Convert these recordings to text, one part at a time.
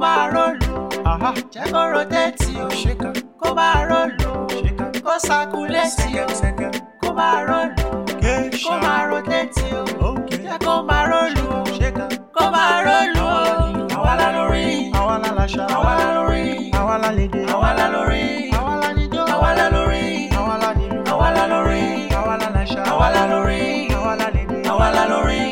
máa rọ́ọ̀lù jẹ́ kó rọ́tẹ́ẹ̀tì o kó máa rọ́ọ̀lù kó sakuléètì o kó máa rọ́ọ̀lù kó máa rọ́tẹ́ẹ̀tì o jẹ́ kó máa rọ́ọ̀lù kó máa rọ́ọ̀lù àwa la lórí àwa la làṣà àwa la lórí àwa la lédè àwa la lórí àwa la níjó àwa la lórí àwa la nílù àwa la lórí àwa la làṣà àwa la lórí àwa la lédè àwa la lórí.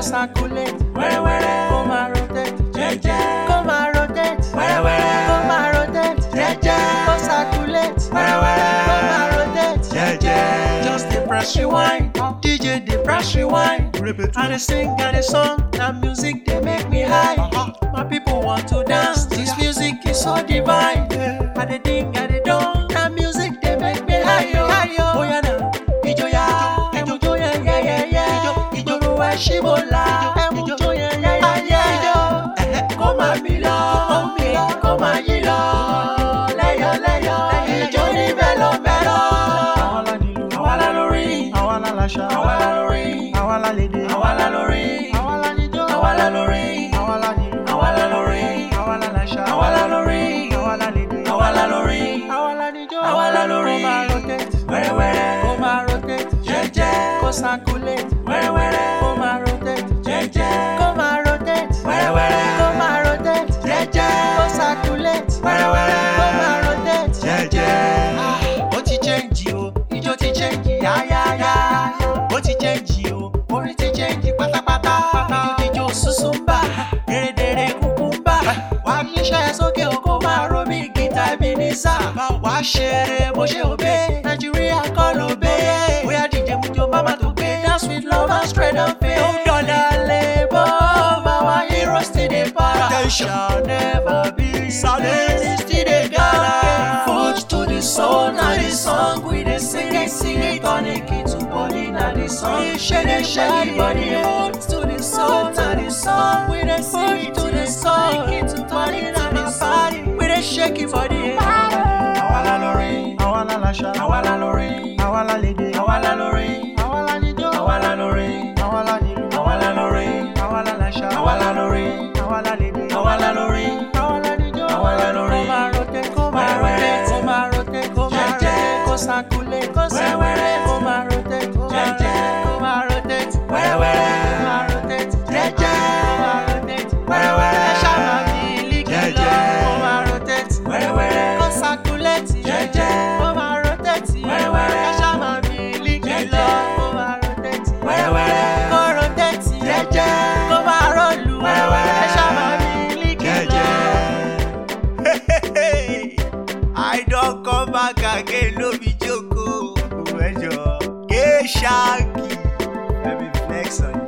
go circulate. Where, where, come and rotate. yeah. come and rotate. Where, where, come and rotate. yeah. Come circulate. Where, where, come and rotate. yeah. just the pressure wine. DJ the pressure wine. Repeat. And they sing and they song. That music they make me high. Uh-huh. My people want to dance. This music is so divine. Yeah. And they ding and Shibola, ẹ̀mú jó yẹn yáyá kó máa lẹ́yọ̀ lẹ́yọ̀ go circulate wẹ́rẹ́wẹ́rẹ́ kó máa rotate jẹ́jẹ́ kó máa rotate wẹ́rẹ́wẹ́rẹ́ kó máa rotate jẹ́jẹ́ go circulate wẹ́rẹ́wẹ́rẹ́ kó máa rotate jẹ́jẹ́. Ah, ó ti change o ijó ti change yáyáyá ó ti change o orin ti change pátápátá ijó sísun bá dèrèdèrè kúkú bá wà á níṣẹ́ sókè o kó máa ro bí gita ibi nísà wà á ṣeré bó ṣe ò bẹ́ẹ̀ nàìjíríà kọ́. straight and fair. Don't gonna labor, our heroes to the para. They shall never be. silenced. to the gara. Foot to the soul, now the song we they sing, they sing it. Tonic it to body, now the song. Shake it, shake it, body. Oh. lórin àwa la lè dé àwa la lórin àwa la níjó àwa la lórin kó máa rote kó máa rote kó máa rote jẹjẹ kó sakulé kó sẹwẹrẹ. again, no be joke. Oh, Keishaki, let me flex on you.